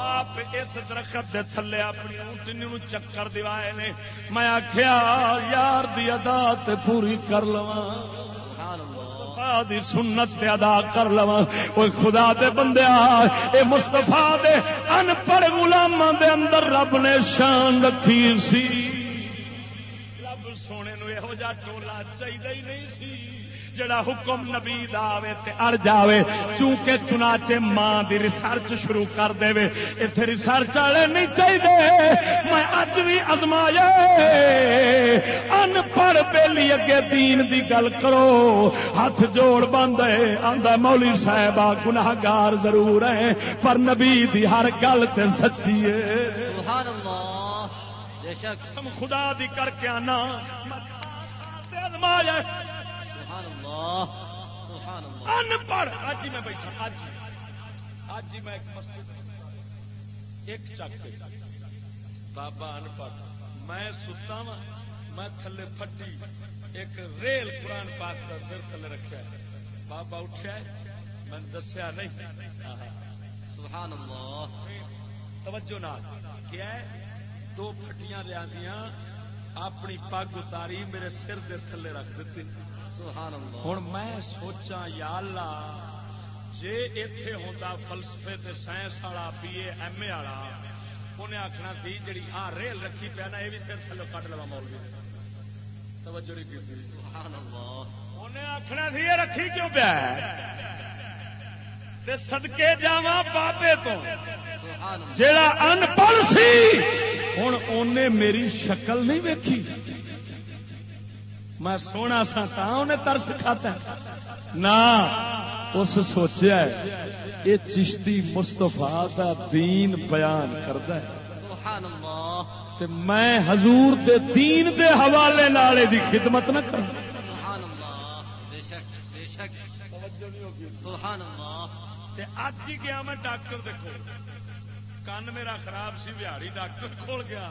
آپ اس درخت دے تھلے اپنی اونٹنی نو چکر دیوائے نے۔ میں آخیا یار دی ادا تے پوری کر لواں۔ دی سنت تے ادا کر لواں۔ اوے خدا دے بندیا اے مصطفیٰ دے ان پڑھ غلاماں دے اندر رب نے شان رکھی سی۔ رب سونے نو یہو جا ٹولا چاہیے ہی نہیں جڑا حکم نبی دا آوے تے اڑ جاوے چونکہ چنانچہ ماں دی ریسرچ شروع کر دے۔ وے ایتھے ریسرچ والے نہیں چاہیے میں اج بھی ازمایا ان پڑھ بیلی اگے دین دی گل کرو۔ ہاتھ جوڑ بند ہے۔ آندا مولی صاحب گناہگار ضرور ہے پر نبی دی ہر گل تے سچی ہے۔ سبحان اللہ۔ بے شک۔ قسم خدا دی کر کے آنا۔ اللہ سبحان اللہ. ان پڑھ اج ہی میں بیٹھا اج ہی. اج ہی میں ایک مسجد ایک چک بابا ان پڑھ میں ستا وا میں تھلے پھٹی. ایک ریل قرآن پاک کا سر تھلے رکھا ہے. بابا اٹھیا ہے. میں دسیا نہیں۔ سبحان اللہ. توجہ نہ کیا ہے؟ دو پھٹیاں لیا اپنی پگ اتاری میرے سر دے تھلے رکھ دیتی. ہوں میں سوچا یا اللہ جے اتے ہوتا فلسفے تے سائنس والا بی اے ایم اے والا انہیں آخنا سی جی آ ریل رکھی پیا نا یہ بھی سر تھلو کٹ لوا مولوی توجہ نہیں کی سبحان اللہ. انہیں آخنا سی رکھی کیوں پیا تے سدکے جاوا بابے تو۔ جیڑا ان پڑھ سی ہوں انہیں میری شکل نہیں ویکھی۔ میں سونا سا تا انہیں ترس کھاتا نہ اس سوچیا ہے یہ چشتی مستفا دا دین بیان کرتا ہے۔ سبحان اللہ تے میں حضور دے دین دے حوالے نالے دی خدمت نہ کر سبحان اللہ بے شک بے شک۔ سبحان اللہ تے اج ہی گیا میں ڈاکٹر دیکھو کن میرا خراب سی بہاڑی ڈاکٹر کھول گیا۔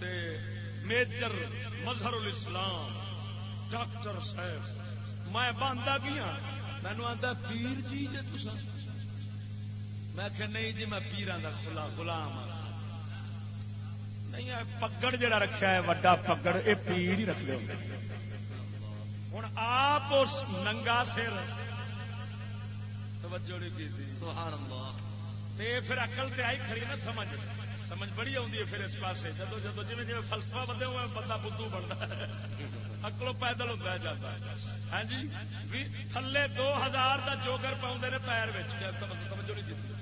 تے میجر مظہر الاسلام ڈاکٹر صاحب میں باندھا گیا مینو آتا پیر جی جی تسا میں کہ نہیں جی میں پیران دا خلا غلام ہاں۔ نہیں پگڑ جڑا رکھا ہے وڈا پگڑ یہ پیر ہی رکھتے ہوں ہوں آپ اس ننگا سر۔ توجہ نہیں کی تھی۔ سبحان اللہ۔ تے پھر اقل تے آئی کھڑی نا سمجھ۔ سمجھ بڑی آتی ہے پھر اس پاسے۔ جدو جدو جی جی فلسفہ بندے ہوئے بندہ بدھو بنتا ہے۔ اکلو پیدل ہوتا ہے جاتا ہاں جی؟ بھی تھلے دو ہزار دا جوگر پاؤں نے پیر توجہ نہیں جیتی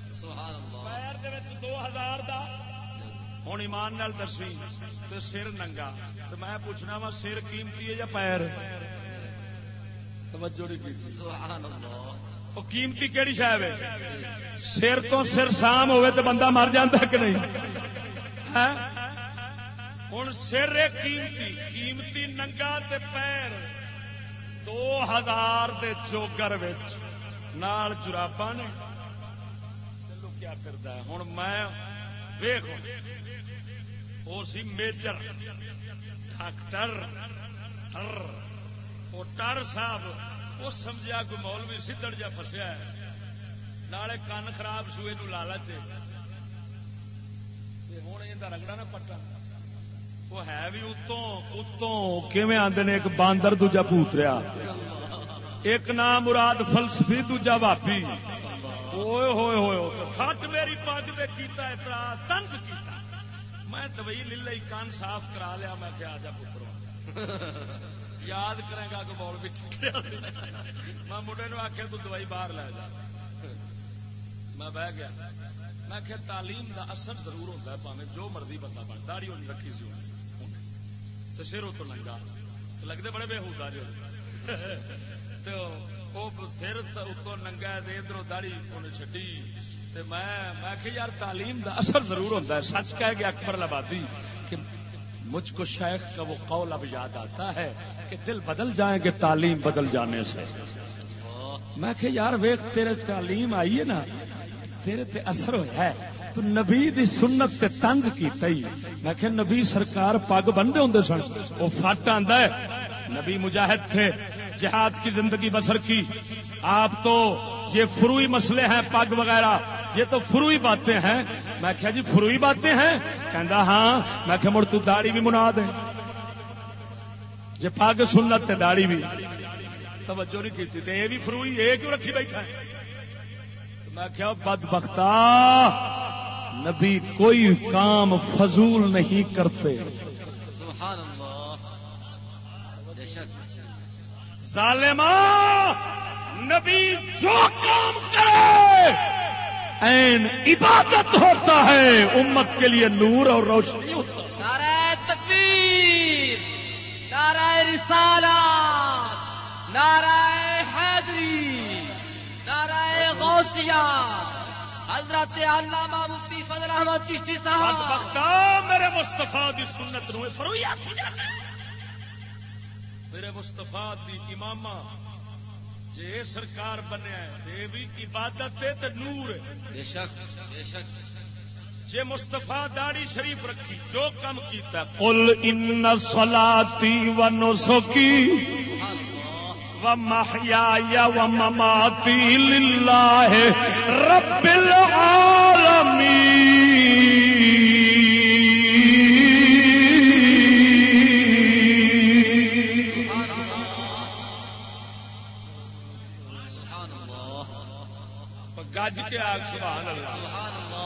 پیر دو ہزار دا۔ ہوں ایمان نال دسی تے سر ننگا۔ تے میں پوچھنا وا سر قیمتی ہے یا پیر؟ توجہ نہیں کی؟ سبحان اللہ وہ قیمتی کہڑی شاید ہے؟ سر تو سر سام ہوئے تو بندہ مر جاتا کہ نہیں؟ ہوں سر ہے قیمتی قیمتی ننگا تے پیر۔ دو ہزار دے چوگر وچ نال جرابا نے۔ چلو کیا کرتا ہے؟ ہوں میں ویخ وہ سی میجر، ڈاکٹر وہ ٹر صاحب۔ وہ سمجھا کوئی مولوی سدڑ جا فسیا ہے۔ نالے کن خراب سوئے نو لالچ ہوں یہ رگڑا نہ پٹا وہ ہے بھی اتوں اتوں، کیویں آندے نے ایک باندر دوجا پوتریا ایک نام مراد فلسفی، دوجا بھابی ہوئے ہوئے ہوئے فٹ میری پگ دے کیتا اعتراض تنز کیتا۔ میں دوئی لے لئی کان صاف کرا لیا، میں کہ آجا پترو۔ یاد کرے گا کہ بول بھی میں مڈے نو آخیا تو دوائی باہر لے جا۔ میں بہ گیا۔ میں کہ تعلیم دا اثر ضرور ہوتا ہے پاوے جو مرضی بندہ بن۔ داڑی ہونی رکھی سی تو سر اتو لنگا لگتے بڑے بے ہوتا جی تو وہ سر اتو ننگا ادھر داڑی انہیں چڈی میں یار، تعلیم دا اثر ضرور ہوتا ہے۔ سچ کہہ گیا اکبر آبادی کہ مجھ کو شیخ کا وہ قول اب یاد آتا ہے کہ دل بدل جائیں گے تعلیم بدل جانے سے۔ میں کہ یار ویخ، تیرے تعلیم آئی ہے نا، تیرے تے اثر ہے۔ تو نبی دی سنت تے تنز کیتا ہی۔ میں کہ نبی سرکار پگ بندے ہوندے سن، وہ فٹ آندا ہے۔ نبی مجاہد تھے، جہاد کی زندگی بسر کی۔ آپ تو یہ فروئی مسئلے ہیں، پگ وغیرہ۔ یہ تو فروئی باتیں ہیں۔ میں کہا جی فروئی باتیں ہیں؟ کہندا ہاں۔ میں کہ مڑ تو داڑھی بھی منا دے۔ جی پگ سنت تے داڑھی بھی۔ توجہ نہیں کی تے یہ بھی فروئی، یہ کیوں رکھی بیٹھا ہے؟ میں کیا بد بختا نبی کوئی کام فضول نہیں کرتے۔ سبحان اللہ بے ظالما نبی جو کام کرے۔ این عبادت ہوتا ہے امت کے لیے نور اور روشنی ہوتا ہے نعرہ تکبیر نعرہ رسالات نعرہ حیدری نعرہ غوثیہ حضرت علامہ مفتی فضل احمد چشتی صاحب۔ میرے مستفا دی سنت نو فروئی آخی جاتا میرے مستفا دی امامہ جے سرکار بنیا ہے بھی عبادت ہے تے نور ہے۔ بے شک بے شک۔ جے داڑی شریف رکھی جو کم کیتا قل ان صلاتی و نسکی سبحان اللہ و محیای و مماتی للہ رب العالمین۔ گج کے آگ سبحان اللہ سبحان اللہ۔